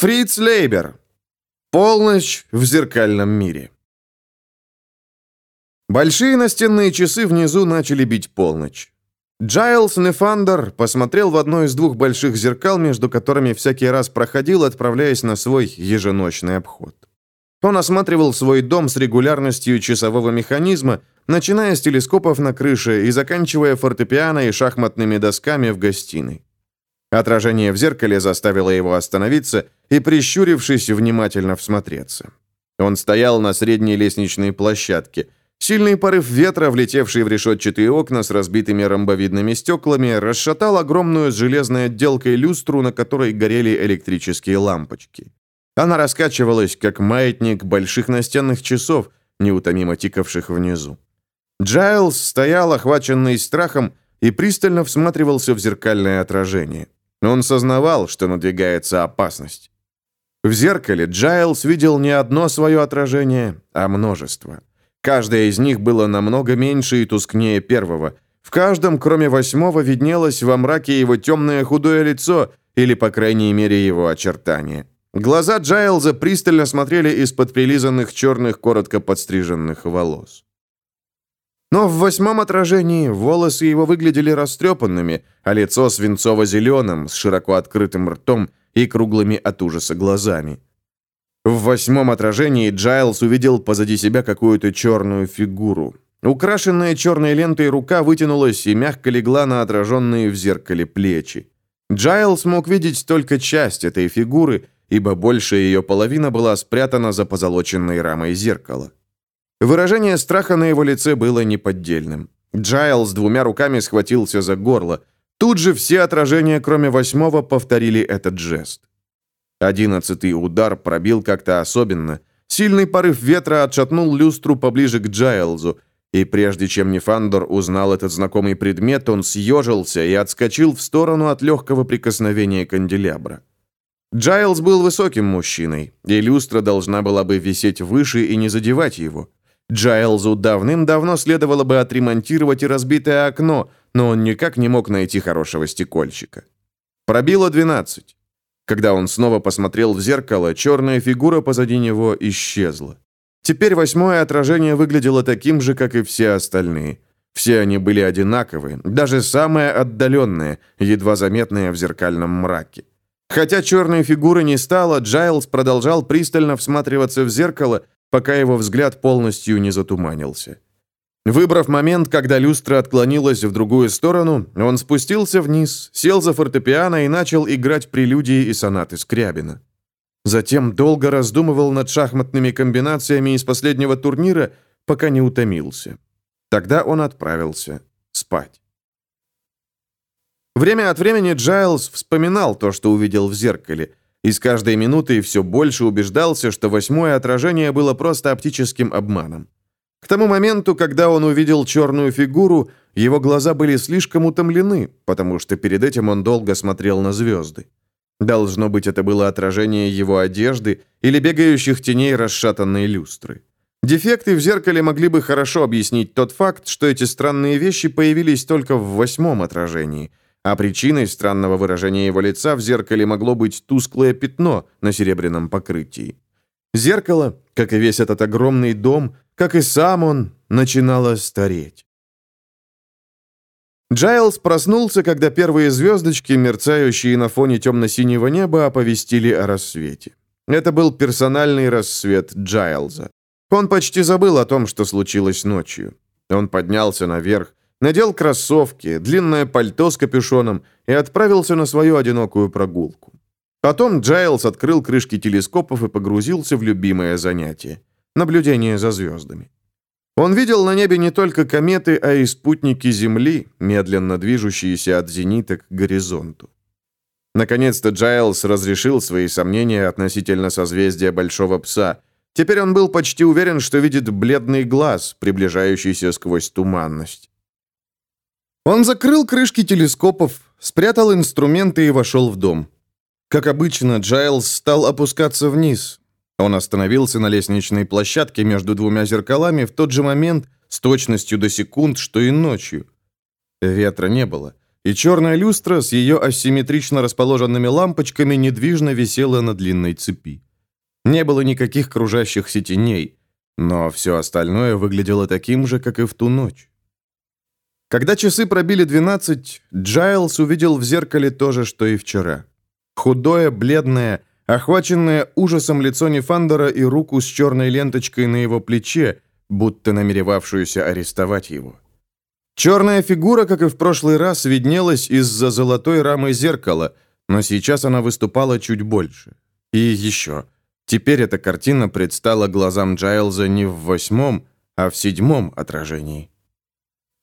Фриц Лейбер. Полночь в зеркальном мире. Большие настенные часы внизу начали бить полночь. Джайлс Нефандер посмотрел в одно из двух больших зеркал, между которыми всякий раз проходил, отправляясь на свой еженощный обход. Он осматривал свой дом с регулярностью часового механизма, начиная с телескопов на крыше и заканчивая фортепиано и шахматными досками в гостиной. Отражение в зеркале заставило его остановиться и, прищурившись, внимательно всмотреться. Он стоял на средней лестничной площадке. Сильный порыв ветра, влетевший в решетчатые окна с разбитыми ромбовидными стеклами, расшатал огромную с железной отделкой люстру, на которой горели электрические лампочки. Она раскачивалась, как маятник больших настенных часов, неутомимо тикавших внизу. Джайлз стоял, охваченный страхом, и пристально всматривался в зеркальное отражение. Он сознавал, что надвигается опасность. В зеркале Джайлс видел не одно свое отражение, а множество. Каждое из них было намного меньше и тускнее первого. В каждом, кроме восьмого, виднелось во мраке его темное худое лицо, или, по крайней мере, его очертания. Глаза Джайлза пристально смотрели из-под прилизанных черных, коротко подстриженных волос. Но в восьмом отражении волосы его выглядели растрепанными, а лицо свинцово-зеленым, с широко открытым ртом и круглыми от ужаса глазами. В восьмом отражении Джайлз увидел позади себя какую-то черную фигуру. Украшенная черной лентой рука вытянулась и мягко легла на отраженные в зеркале плечи. Джайлз мог видеть только часть этой фигуры, ибо большая ее половина была спрятана за позолоченной рамой зеркала. Выражение страха на его лице было неподдельным. Джайлз двумя руками схватился за горло. Тут же все отражения, кроме восьмого, повторили этот жест. Одиннадцатый удар пробил как-то особенно. Сильный порыв ветра отшатнул люстру поближе к Джайлзу, и прежде чем Нефандор узнал этот знакомый предмет, он съежился и отскочил в сторону от легкого прикосновения канделябра. Джайлз был высоким мужчиной, и люстра должна была бы висеть выше и не задевать его. Джайлзу давным-давно следовало бы отремонтировать и разбитое окно, но он никак не мог найти хорошего стекольщика. Пробило 12. Когда он снова посмотрел в зеркало, черная фигура позади него исчезла. Теперь восьмое отражение выглядело таким же, как и все остальные. Все они были одинаковы, даже самое отдаленное, едва заметное в зеркальном мраке. Хотя черной фигуры не стало, Джайлз продолжал пристально всматриваться в зеркало, пока его взгляд полностью не затуманился. Выбрав момент, когда люстра отклонилась в другую сторону, он спустился вниз, сел за фортепиано и начал играть прелюдии и сонаты Скрябина. Затем долго раздумывал над шахматными комбинациями из последнего турнира, пока не утомился. Тогда он отправился спать. Время от времени Джайлз вспоминал то, что увидел в зеркале, и с каждой минутой все больше убеждался, что восьмое отражение было просто оптическим обманом. К тому моменту, когда он увидел черную фигуру, его глаза были слишком утомлены, потому что перед этим он долго смотрел на звезды. Должно быть, это было отражение его одежды или бегающих теней расшатанной люстры. Дефекты в зеркале могли бы хорошо объяснить тот факт, что эти странные вещи появились только в восьмом отражении, а причиной странного выражения его лица в зеркале могло быть тусклое пятно на серебряном покрытии. Зеркало, как и весь этот огромный дом, как и сам он, начинало стареть. Джайлз проснулся, когда первые звездочки, мерцающие на фоне темно-синего неба, оповестили о рассвете. Это был персональный рассвет Джайлза. Он почти забыл о том, что случилось ночью. Он поднялся наверх, надел кроссовки, длинное пальто с капюшоном и отправился на свою одинокую прогулку. Потом Джайлз открыл крышки телескопов и погрузился в любимое занятие — наблюдение за звездами. Он видел на небе не только кометы, а и спутники Земли, медленно движущиеся от зенита к горизонту. Наконец-то Джайлз разрешил свои сомнения относительно созвездия Большого Пса. Теперь он был почти уверен, что видит бледный глаз, приближающийся сквозь туманность. Он закрыл крышки телескопов, спрятал инструменты и вошел в дом. Как обычно, Джайлз стал опускаться вниз. Он остановился на лестничной площадке между двумя зеркалами в тот же момент, с точностью до секунд, что и ночью. Ветра не было. и черная люстра с ее асимметрично расположенными лампочками недвижно висела на длинной цепи. Не было никаких кружащихся теней, но все остальное выглядело таким же, как и в ту ночь. Когда часы пробили 12, Джайлс увидел в зеркале то же, что и вчера. Худое, бледное, охваченное ужасом лицо Нефандера и руку с черной ленточкой на его плече, будто намеревавшуюся арестовать его. Черная фигура, как и в прошлый раз, виднелась из-за золотой рамы зеркала, но сейчас она выступала чуть больше. И еще. Теперь эта картина предстала глазам Джайлза не в восьмом, а в седьмом отражении.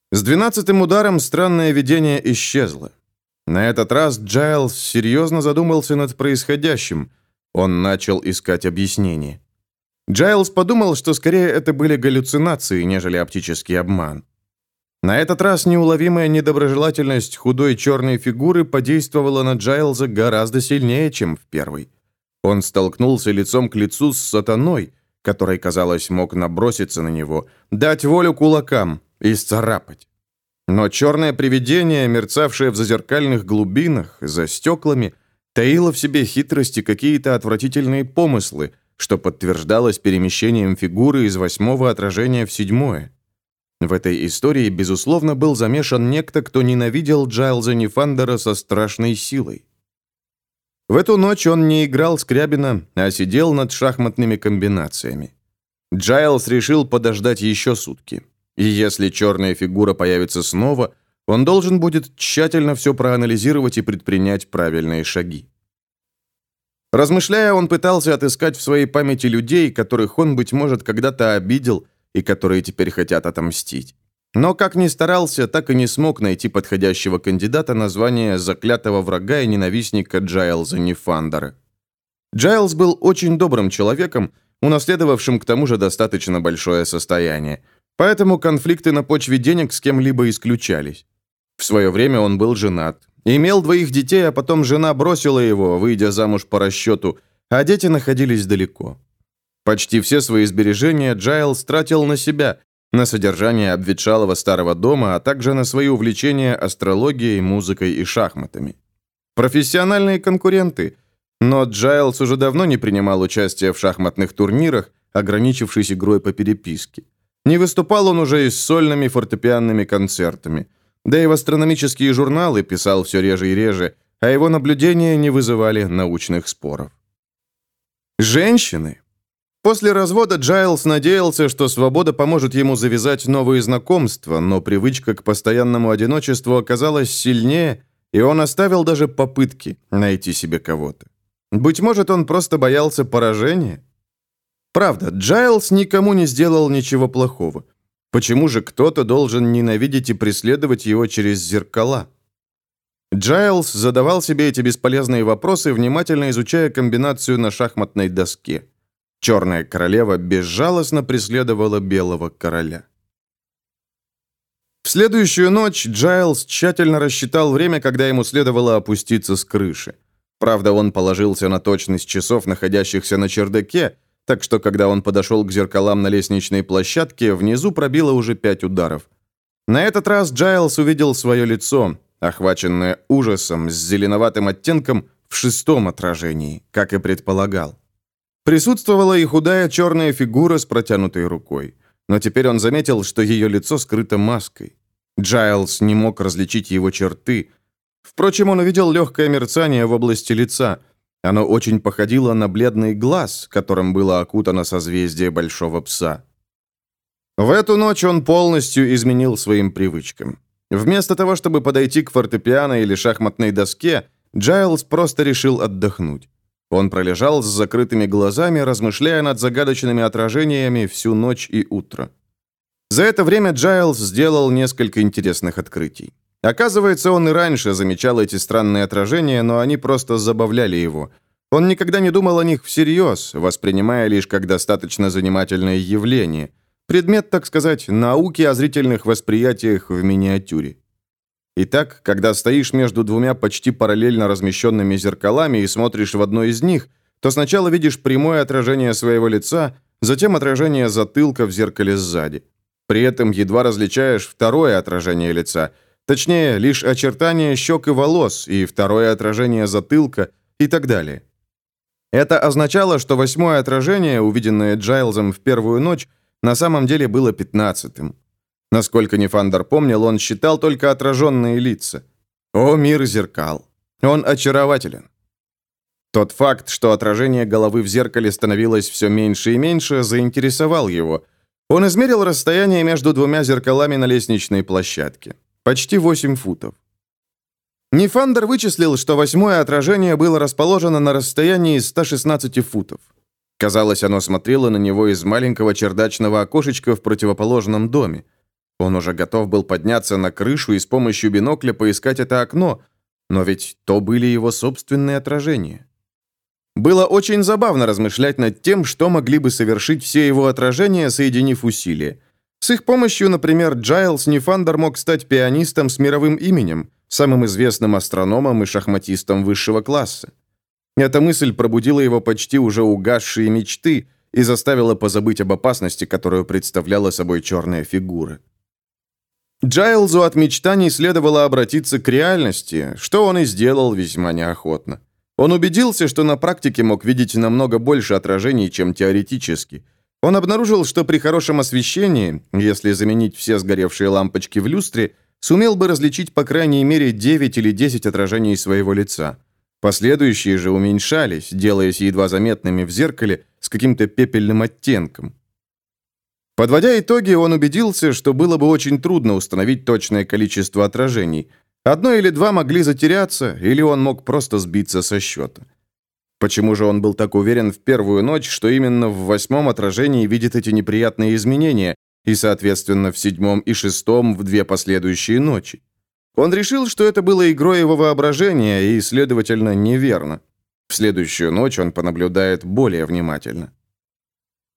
С двенадцатым ударом странное видение исчезло. На этот раз Джайлз серьезно задумался над происходящим. Он начал искать объяснение. Джайлз подумал, что скорее это были галлюцинации, нежели оптический обман. На этот раз неуловимая недоброжелательность худой черной фигуры подействовала на Джайлза гораздо сильнее, чем в первый. Он столкнулся лицом к лицу с сатаной, который, казалось, мог наброситься на него, дать волю кулакам и сцарапать. Но черное привидение, мерцавшее в зазеркальных глубинах, за стеклами, таило в себе хитрости какие-то отвратительные помыслы, что подтверждалось перемещением фигуры из восьмого отражения в седьмое. В этой истории, безусловно, был замешан некто, кто ненавидел Джайлза Нефандера со страшной силой. В эту ночь он не играл Скрябина, а сидел над шахматными комбинациями. Джайлз решил подождать еще сутки. И если черная фигура появится снова, он должен будет тщательно все проанализировать и предпринять правильные шаги. Размышляя, он пытался отыскать в своей памяти людей, которых он, быть может, когда-то обидел и которые теперь хотят отомстить. Но как ни старался, так и не смог найти подходящего кандидата на звание заклятого врага и ненавистника Джайлза Нефандера. Джайлз был очень добрым человеком, унаследовавшим к тому же достаточно большое состояние – Поэтому конфликты на почве денег с кем-либо исключались. В свое время он был женат. Имел двоих детей, а потом жена бросила его, выйдя замуж по расчету, а дети находились далеко. Почти все свои сбережения Джайлс тратил на себя, на содержание обветшалого старого дома, а также на свои увлечения астрологией, музыкой и шахматами. Профессиональные конкуренты, но Джайлс уже давно не принимал участия в шахматных турнирах, ограничившись игрой по переписке. Не выступал он уже и с сольными фортепианными концертами. Да и в астрономические журналы писал все реже и реже, а его наблюдения не вызывали научных споров. Женщины. После развода Джайлс надеялся, что свобода поможет ему завязать новые знакомства, но привычка к постоянному одиночеству оказалась сильнее, и он оставил даже попытки найти себе кого-то. Быть может, он просто боялся поражения? Правда, Джайлс никому не сделал ничего плохого. Почему же кто-то должен ненавидеть и преследовать его через зеркала? Джайлс задавал себе эти бесполезные вопросы, внимательно изучая комбинацию на шахматной доске. Черная королева безжалостно преследовала белого короля. В следующую ночь Джайлс тщательно рассчитал время, когда ему следовало опуститься с крыши. Правда, он положился на точность часов, находящихся на чердаке, так что, когда он подошел к зеркалам на лестничной площадке, внизу пробило уже пять ударов. На этот раз Джайлс увидел свое лицо, охваченное ужасом, с зеленоватым оттенком в шестом отражении, как и предполагал. Присутствовала и худая черная фигура с протянутой рукой. Но теперь он заметил, что ее лицо скрыто маской. Джайлс не мог различить его черты. Впрочем, он увидел легкое мерцание в области лица – оно очень походило на бледный глаз, которым было окутано созвездие Большого Пса. В эту ночь он полностью изменил своим привычкам. Вместо того, чтобы подойти к фортепиано или шахматной доске, Джайлз просто решил отдохнуть. Он пролежал с закрытыми глазами, размышляя над загадочными отражениями всю ночь и утро. За это время Джайлз сделал несколько интересных открытий. Оказывается, он и раньше замечал эти странные отражения, но они просто забавляли его. Он никогда не думал о них всерьез, воспринимая лишь как достаточно занимательное явление. Предмет, так сказать, науки о зрительных восприятиях в миниатюре. Итак, когда стоишь между двумя почти параллельно размещенными зеркалами и смотришь в одно из них, то сначала видишь прямое отражение своего лица, затем отражение затылка в зеркале сзади. При этом едва различаешь второе отражение лица – Точнее, лишь очертания щек и волос, и второе отражение затылка, и так далее. Это означало, что восьмое отражение, увиденное Джайлзом в первую ночь, на самом деле было пятнадцатым. Насколько Нефандер помнил, он считал только отраженные лица. О, мир зеркал! Он очарователен. Тот факт, что отражение головы в зеркале становилось все меньше и меньше, заинтересовал его. Он измерил расстояние между двумя зеркалами на лестничной площадке. Почти 8 футов. Нефандер вычислил, что восьмое отражение было расположено на расстоянии 116 футов. Казалось, оно смотрело на него из маленького чердачного окошечка в противоположном доме. Он уже готов был подняться на крышу и с помощью бинокля поискать это окно, но ведь то были его собственные отражения. Было очень забавно размышлять над тем, что могли бы совершить все его отражения, соединив усилия. С их помощью, например, Джайлс Нефандер мог стать пианистом с мировым именем, самым известным астрономом и шахматистом высшего класса. Эта мысль пробудила его почти уже угасшие мечты и заставила позабыть об опасности, которую представляла собой черная фигура. Джайлзу от мечтаний следовало обратиться к реальности, что он и сделал весьма неохотно. Он убедился, что на практике мог видеть намного больше отражений, чем теоретически. Он обнаружил, что при хорошем освещении, если заменить все сгоревшие лампочки в люстре, сумел бы различить по крайней мере 9 или 10 отражений своего лица. Последующие же уменьшались, делаясь едва заметными в зеркале с каким-то пепельным оттенком. Подводя итоги, он убедился, что было бы очень трудно установить точное количество отражений – Одно или два могли затеряться, или он мог просто сбиться со счета. Почему же он был так уверен в первую ночь, что именно в восьмом отражении видит эти неприятные изменения, и, соответственно, в седьмом и шестом в две последующие ночи? Он решил, что это было игрой его воображения и, следовательно, неверно. В следующую ночь он понаблюдает более внимательно.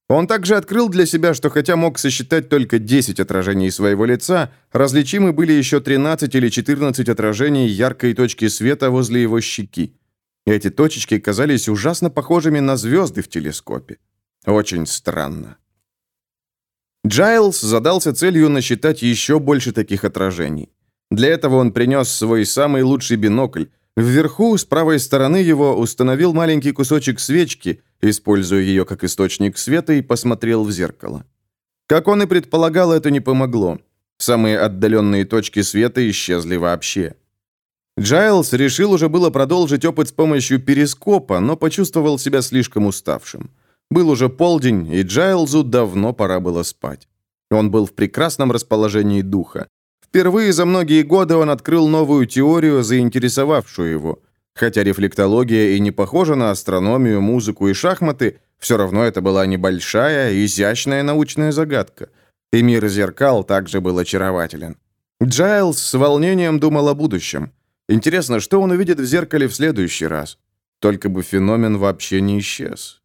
Он также открыл для себя, что хотя мог сосчитать только 10 отражений своего лица, различимы были еще 13 или 14 отражений яркой точки света возле его щеки. Эти точечки казались ужасно похожими на звезды в телескопе. Очень странно. Джайлз задался целью насчитать еще больше таких отражений. Для этого он принес свой самый лучший бинокль, Вверху, с правой стороны его, установил маленький кусочек свечки, используя ее как источник света, и посмотрел в зеркало. Как он и предполагал, это не помогло. Самые отдаленные точки света исчезли вообще. Джайлз решил уже было продолжить опыт с помощью перископа, но почувствовал себя слишком уставшим. Был уже полдень, и Джайлзу давно пора было спать. Он был в прекрасном расположении духа. Впервые за многие годы он открыл новую теорию, заинтересовавшую его. Хотя рефлектология и не похожа на астрономию, музыку и шахматы, все равно это была небольшая, изящная научная загадка. И мир зеркал также был очарователен. Джайлз с волнением думал о будущем. Интересно, что он увидит в зеркале в следующий раз? Только бы феномен вообще не исчез.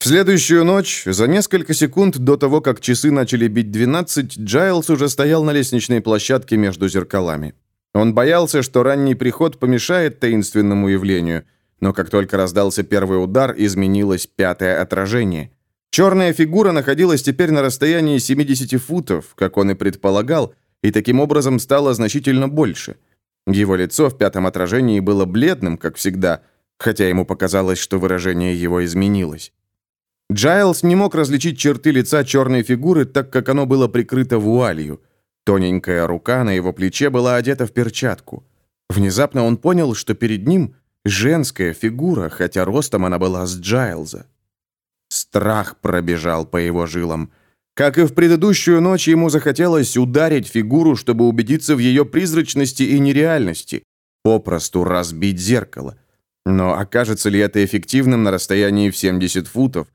В следующую ночь, за несколько секунд до того, как часы начали бить 12, Джайлз уже стоял на лестничной площадке между зеркалами. Он боялся, что ранний приход помешает таинственному явлению, но как только раздался первый удар, изменилось пятое отражение. Черная фигура находилась теперь на расстоянии 70 футов, как он и предполагал, и таким образом стало значительно больше. Его лицо в пятом отражении было бледным, как всегда, хотя ему показалось, что выражение его изменилось. Джайлс не мог различить черты лица черной фигуры, так как оно было прикрыто вуалью. Тоненькая рука на его плече была одета в перчатку. Внезапно он понял, что перед ним женская фигура, хотя ростом она была с Джайлза. Страх пробежал по его жилам. Как и в предыдущую ночь, ему захотелось ударить фигуру, чтобы убедиться в ее призрачности и нереальности, попросту разбить зеркало. Но окажется ли это эффективным на расстоянии в 70 футов?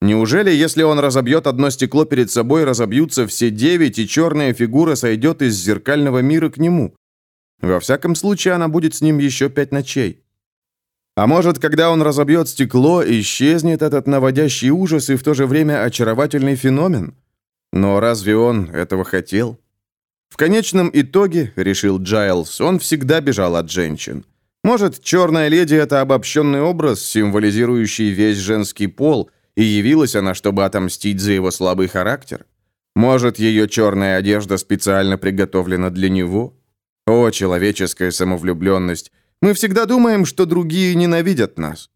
Неужели, если он разобьет одно стекло перед собой, разобьются все девять, и черная фигура сойдет из зеркального мира к нему? Во всяком случае, она будет с ним еще пять ночей. А может, когда он разобьет стекло, исчезнет этот наводящий ужас и в то же время очаровательный феномен? Но разве он этого хотел? В конечном итоге, решил Джайлз, он всегда бежал от женщин. Может, черная леди — это обобщенный образ, символизирующий весь женский пол — и явилась она, чтобы отомстить за его слабый характер? Может, ее черная одежда специально приготовлена для него? О, человеческая самовлюбленность! Мы всегда думаем, что другие ненавидят нас.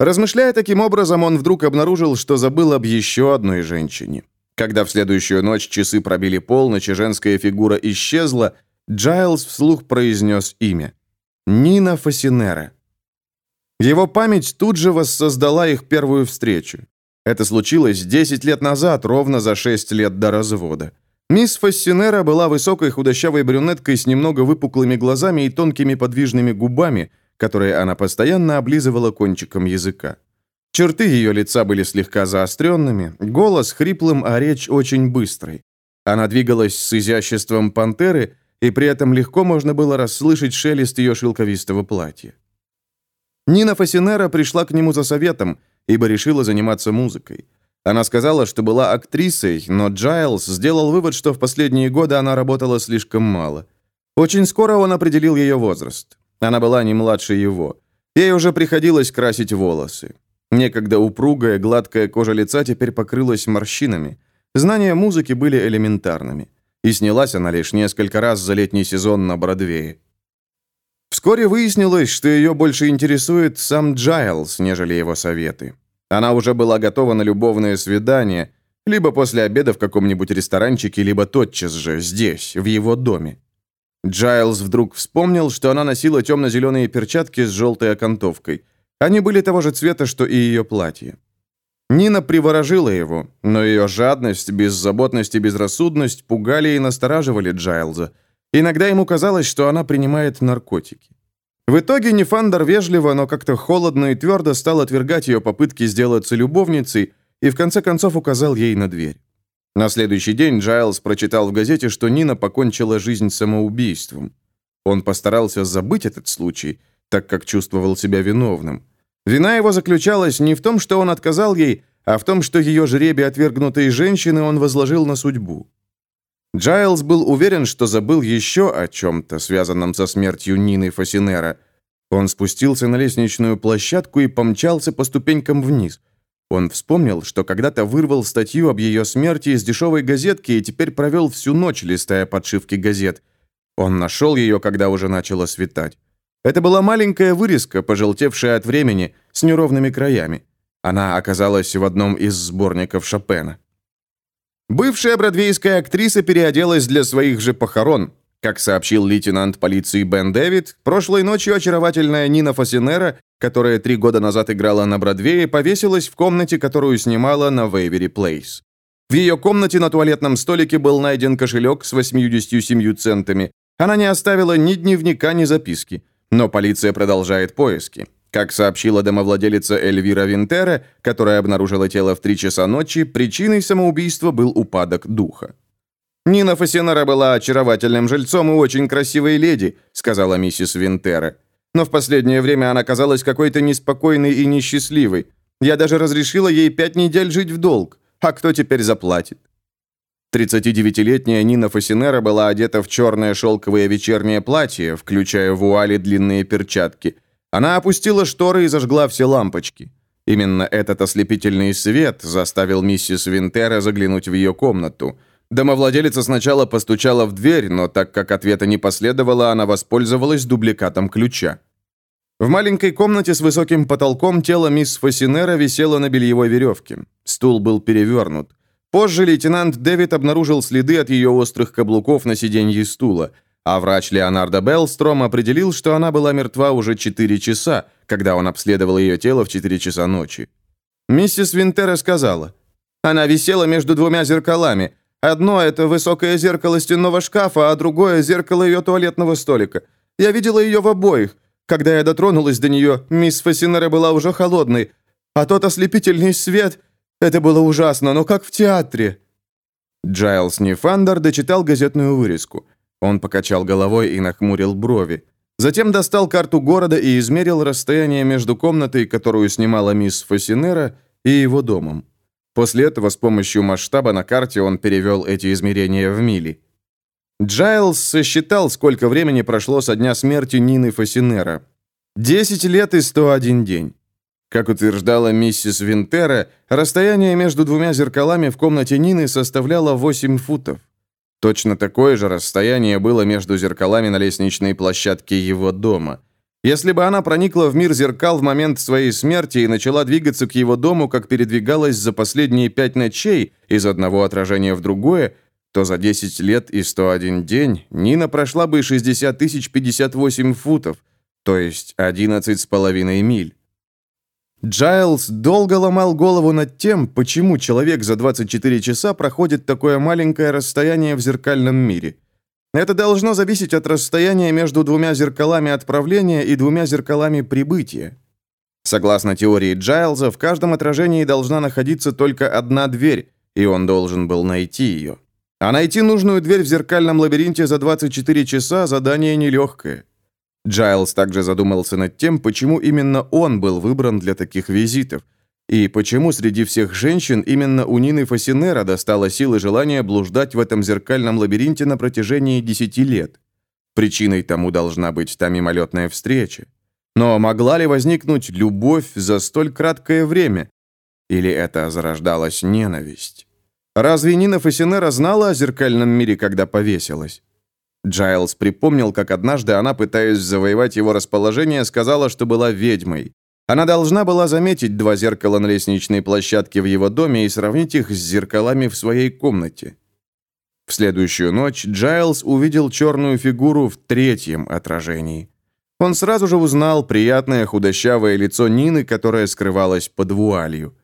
Размышляя таким образом, он вдруг обнаружил, что забыл об еще одной женщине. Когда в следующую ночь часы пробили полночь и женская фигура исчезла, Джайлз вслух произнес имя. Нина Фасинера. Его память тут же воссоздала их первую встречу. Это случилось 10 лет назад, ровно за 6 лет до развода. Мисс Фассинера была высокой худощавой брюнеткой с немного выпуклыми глазами и тонкими подвижными губами, которые она постоянно облизывала кончиком языка. Черты ее лица были слегка заостренными, голос хриплым, а речь очень быстрой. Она двигалась с изяществом пантеры, и при этом легко можно было расслышать шелест ее шелковистого платья. Нина Фасинера пришла к нему за советом, ибо решила заниматься музыкой. Она сказала, что была актрисой, но Джайлз сделал вывод, что в последние годы она работала слишком мало. Очень скоро он определил ее возраст. Она была не младше его. Ей уже приходилось красить волосы. Некогда упругая, гладкая кожа лица теперь покрылась морщинами. Знания музыки были элементарными. И снялась она лишь несколько раз за летний сезон на Бродвее. Вскоре выяснилось, что ее больше интересует сам Джайлз, нежели его советы. Она уже была готова на любовное свидание, либо после обеда в каком-нибудь ресторанчике, либо тотчас же, здесь, в его доме. Джайлз вдруг вспомнил, что она носила темно-зеленые перчатки с желтой окантовкой. Они были того же цвета, что и ее платье. Нина приворожила его, но ее жадность, беззаботность и безрассудность пугали и настораживали Джайлза. Иногда ему казалось, что она принимает наркотики. В итоге Нефандер вежливо, но как-то холодно и твердо стал отвергать ее попытки сделаться любовницей и в конце концов указал ей на дверь. На следующий день Джайлз прочитал в газете, что Нина покончила жизнь самоубийством. Он постарался забыть этот случай, так как чувствовал себя виновным. Вина его заключалась не в том, что он отказал ей, а в том, что ее жребий отвергнутой женщины он возложил на судьбу. Джайлз был уверен, что забыл еще о чем-то, связанном со смертью Нины Фасинера. Он спустился на лестничную площадку и помчался по ступенькам вниз. Он вспомнил, что когда-то вырвал статью об ее смерти из дешевой газетки и теперь провел всю ночь, листая подшивки газет. Он нашел ее, когда уже начало светать. Это была маленькая вырезка, пожелтевшая от времени, с неровными краями. Она оказалась в одном из сборников Шопена. Бывшая бродвейская актриса переоделась для своих же похорон. Как сообщил лейтенант полиции Бен Дэвид, прошлой ночью очаровательная Нина Фасинера, которая три года назад играла на Бродвее, повесилась в комнате, которую снимала на Вейвери Плейс. В ее комнате на туалетном столике был найден кошелек с 87 центами. Она не оставила ни дневника, ни записки. Но полиция продолжает поиски. Как сообщила домовладелица Эльвира Винтера, которая обнаружила тело в 3 часа ночи, причиной самоубийства был упадок духа. «Нина Фасинера была очаровательным жильцом и очень красивой леди», сказала миссис Винтера. «Но в последнее время она казалась какой-то неспокойной и несчастливой. Я даже разрешила ей пять недель жить в долг. А кто теперь заплатит?» 39-летняя Нина Фасинера была одета в черное шелковое вечернее платье, включая вуали длинные перчатки – она опустила шторы и зажгла все лампочки. Именно этот ослепительный свет заставил миссис Винтера заглянуть в ее комнату. Домовладелица сначала постучала в дверь, но так как ответа не последовало, она воспользовалась дубликатом ключа. В маленькой комнате с высоким потолком тело мисс Фасинера висело на бельевой веревке. Стул был перевернут. Позже лейтенант Дэвид обнаружил следы от ее острых каблуков на сиденье стула – а врач Леонардо Беллстром определил, что она была мертва уже 4 часа, когда он обследовал ее тело в 4 часа ночи. Миссис Винтера сказала, «Она висела между двумя зеркалами. Одно — это высокое зеркало стенного шкафа, а другое — зеркало ее туалетного столика. Я видела ее в обоих. Когда я дотронулась до нее, мисс Фасинера была уже холодной, а тот ослепительный свет — это было ужасно, но как в театре». Джайлс Нефандер дочитал газетную вырезку — он покачал головой и нахмурил брови. Затем достал карту города и измерил расстояние между комнатой, которую снимала мисс Фасинера, и его домом. После этого с помощью масштаба на карте он перевел эти измерения в мили. Джайлз сосчитал, сколько времени прошло со дня смерти Нины Фасинера. 10 лет и 101 день. Как утверждала миссис Винтера, расстояние между двумя зеркалами в комнате Нины составляло 8 футов. Точно такое же расстояние было между зеркалами на лестничной площадке его дома. Если бы она проникла в мир зеркал в момент своей смерти и начала двигаться к его дому, как передвигалась за последние пять ночей из одного отражения в другое, то за 10 лет и 101 день Нина прошла бы 60 тысяч 58 футов, то есть 11 с половиной миль. Джайлз долго ломал голову над тем, почему человек за 24 часа проходит такое маленькое расстояние в зеркальном мире. Это должно зависеть от расстояния между двумя зеркалами отправления и двумя зеркалами прибытия. Согласно теории Джайлза, в каждом отражении должна находиться только одна дверь, и он должен был найти ее. А найти нужную дверь в зеркальном лабиринте за 24 часа – задание нелегкое. Джайлз также задумался над тем, почему именно он был выбран для таких визитов, и почему среди всех женщин именно у Нины Фасинера достало силы желания блуждать в этом зеркальном лабиринте на протяжении 10 лет. Причиной тому должна быть та мимолетная встреча. Но могла ли возникнуть любовь за столь краткое время? Или это зарождалась ненависть? Разве Нина Фасинера знала о зеркальном мире, когда повесилась? Джайлз припомнил, как однажды она, пытаясь завоевать его расположение, сказала, что была ведьмой. Она должна была заметить два зеркала на лестничной площадке в его доме и сравнить их с зеркалами в своей комнате. В следующую ночь Джайлз увидел черную фигуру в третьем отражении. Он сразу же узнал приятное худощавое лицо Нины, которое скрывалось под вуалью.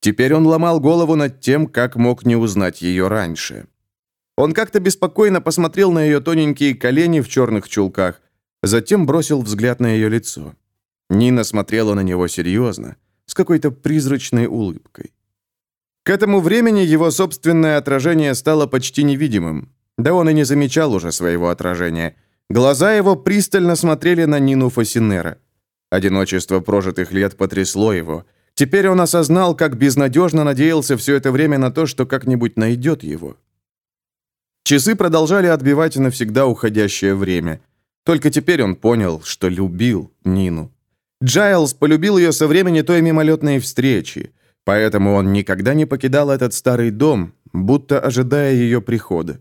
Теперь он ломал голову над тем, как мог не узнать ее раньше. Он как-то беспокойно посмотрел на ее тоненькие колени в черных чулках, затем бросил взгляд на ее лицо. Нина смотрела на него серьезно, с какой-то призрачной улыбкой. К этому времени его собственное отражение стало почти невидимым. Да он и не замечал уже своего отражения. Глаза его пристально смотрели на Нину Фасинера. Одиночество прожитых лет потрясло его – Теперь он осознал, как безнадежно надеялся все это время на то, что как-нибудь найдет его. Часы продолжали отбивать навсегда уходящее время. Только теперь он понял, что любил Нину. Джайлз полюбил ее со времени той мимолетной встречи, поэтому он никогда не покидал этот старый дом, будто ожидая ее прихода.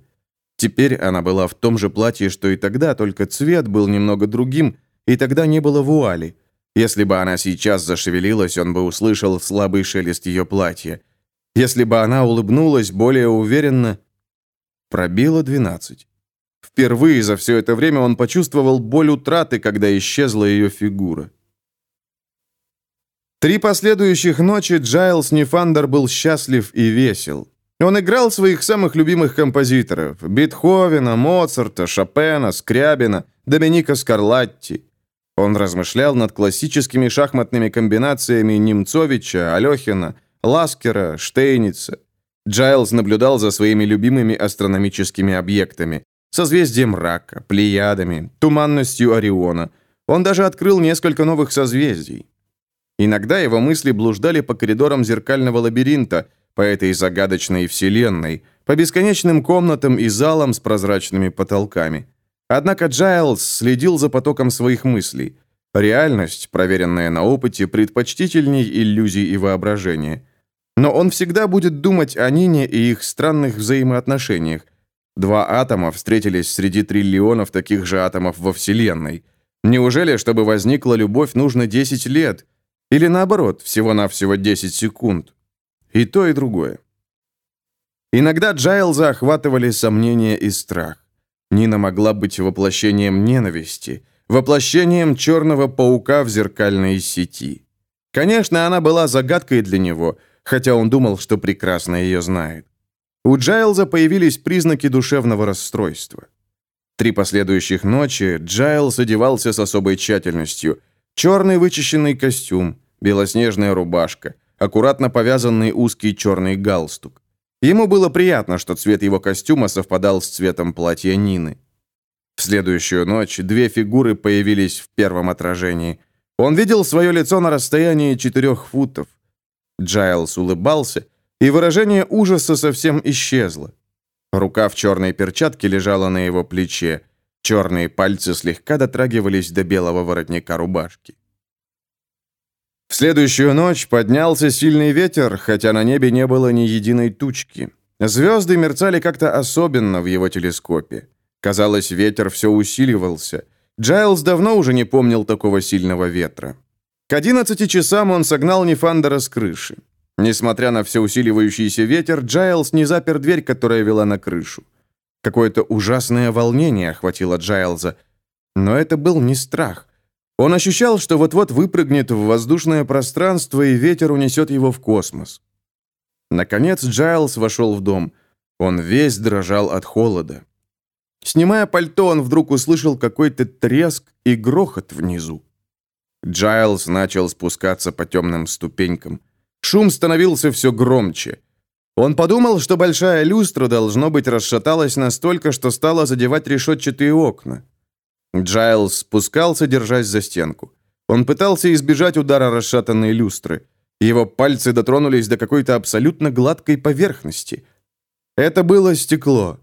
Теперь она была в том же платье, что и тогда, только цвет был немного другим, и тогда не было вуали – если бы она сейчас зашевелилась, он бы услышал слабый шелест ее платья. Если бы она улыбнулась более уверенно... Пробило двенадцать. Впервые за все это время он почувствовал боль утраты, когда исчезла ее фигура. Три последующих ночи Джайлс Нефандер был счастлив и весел. Он играл своих самых любимых композиторов – Бетховена, Моцарта, Шопена, Скрябина, Доминика Скарлатти. Он размышлял над классическими шахматными комбинациями Нимцовича, Алехина, Ласкера, Штейница. Джайлс наблюдал за своими любимыми астрономическими объектами. Созвездием Рака, Плеядами, туманностью Ориона. Он даже открыл несколько новых созвездий. Иногда его мысли блуждали по коридорам зеркального лабиринта, по этой загадочной вселенной, по бесконечным комнатам и залам с прозрачными потолками. Однако Джайлз следил за потоком своих мыслей. Реальность, проверенная на опыте, предпочтительней иллюзий и воображения. Но он всегда будет думать о Нине и их странных взаимоотношениях. Два атома встретились среди триллионов таких же атомов во Вселенной. Неужели, чтобы возникла любовь, нужно 10 лет? Или наоборот, всего-навсего 10 секунд? И то, и другое. Иногда Джайлза охватывали сомнения и страх. Нина могла быть воплощением ненависти, воплощением черного паука в зеркальной сети. Конечно, она была загадкой для него, хотя он думал, что прекрасно ее знает. У Джайлза появились признаки душевного расстройства. Три последующих ночи Джайлз одевался с особой тщательностью. Черный вычищенный костюм, белоснежная рубашка, аккуратно повязанный узкий черный галстук. Ему было приятно, что цвет его костюма совпадал с цветом платья Нины. В следующую ночь две фигуры появились в первом отражении. Он видел свое лицо на расстоянии четырех футов. Джайлс улыбался, и выражение ужаса совсем исчезло. Рука в черной перчатке лежала на его плече. Черные пальцы слегка дотрагивались до белого воротника рубашки. В следующую ночь поднялся сильный ветер, хотя на небе не было ни единой тучки. Звезды мерцали как-то особенно в его телескопе. Казалось, ветер все усиливался. Джайлз давно уже не помнил такого сильного ветра. К 11 часам он согнал Нефандера с крыши. Несмотря на все усиливающийся ветер, Джайлз не запер дверь, которая вела на крышу. Какое-то ужасное волнение охватило Джайлза. Но это был не страх. Он ощущал, что вот-вот выпрыгнет в воздушное пространство, и ветер унесет его в космос. Наконец Джайлз вошел в дом. Он весь дрожал от холода. Снимая пальто, он вдруг услышал какой-то треск и грохот внизу. Джайлз начал спускаться по темным ступенькам. Шум становился все громче. Он подумал, что большая люстра, должно быть, расшаталась настолько, что стала задевать решетчатые окна. Джайлз спускался, держась за стенку. Он пытался избежать удара расшатанной люстры. Его пальцы дотронулись до какой-то абсолютно гладкой поверхности. Это было стекло.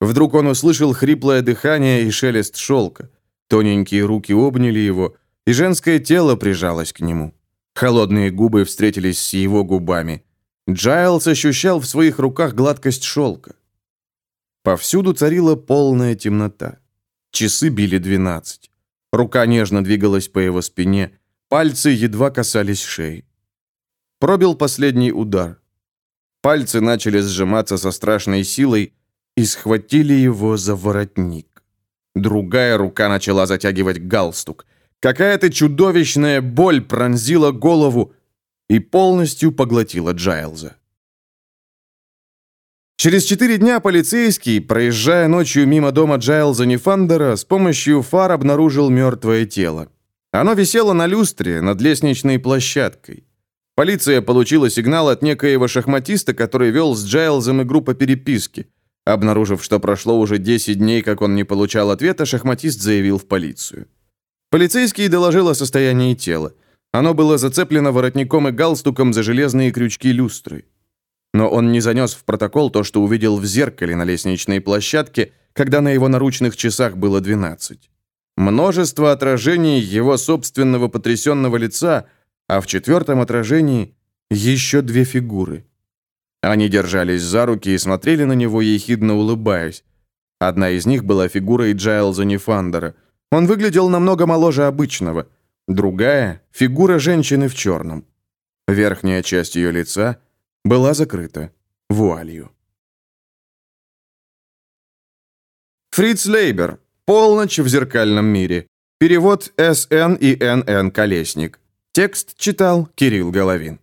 Вдруг он услышал хриплое дыхание и шелест шелка. Тоненькие руки обняли его, и женское тело прижалось к нему. Холодные губы встретились с его губами. Джайлс ощущал в своих руках гладкость шелка. Повсюду царила полная темнота. Часы били двенадцать. Рука нежно двигалась по его спине, пальцы едва касались шеи. Пробил последний удар. Пальцы начали сжиматься со страшной силой и схватили его за воротник. Другая рука начала затягивать галстук. Какая-то чудовищная боль пронзила голову и полностью поглотила Джайлза. Через четыре дня полицейский, проезжая ночью мимо дома Джайлза Нефандера, с помощью фар обнаружил мертвое тело. Оно висело на люстре над лестничной площадкой. Полиция получила сигнал от некоего шахматиста, который вел с Джайлзом игру по переписке. Обнаружив, что прошло уже 10 дней, как он не получал ответа, шахматист заявил в полицию. Полицейский доложил о состоянии тела. Оно было зацеплено воротником и галстуком за железные крючки люстры. Но он не занес в протокол то, что увидел в зеркале на лестничной площадке, когда на его наручных часах было 12. Множество отражений его собственного потрясенного лица – а в четвертом отражении еще две фигуры. Они держались за руки и смотрели на него, ехидно улыбаясь. Одна из них была фигурой Джайлза Нефандера. Он выглядел намного моложе обычного. Другая — фигура женщины в черном. Верхняя часть ее лица была закрыта вуалью. Фриц Лейбер. Полночь в зеркальном мире. Перевод С.Н. и Н.Н. Колесник. Текст читал Кирилл Головин.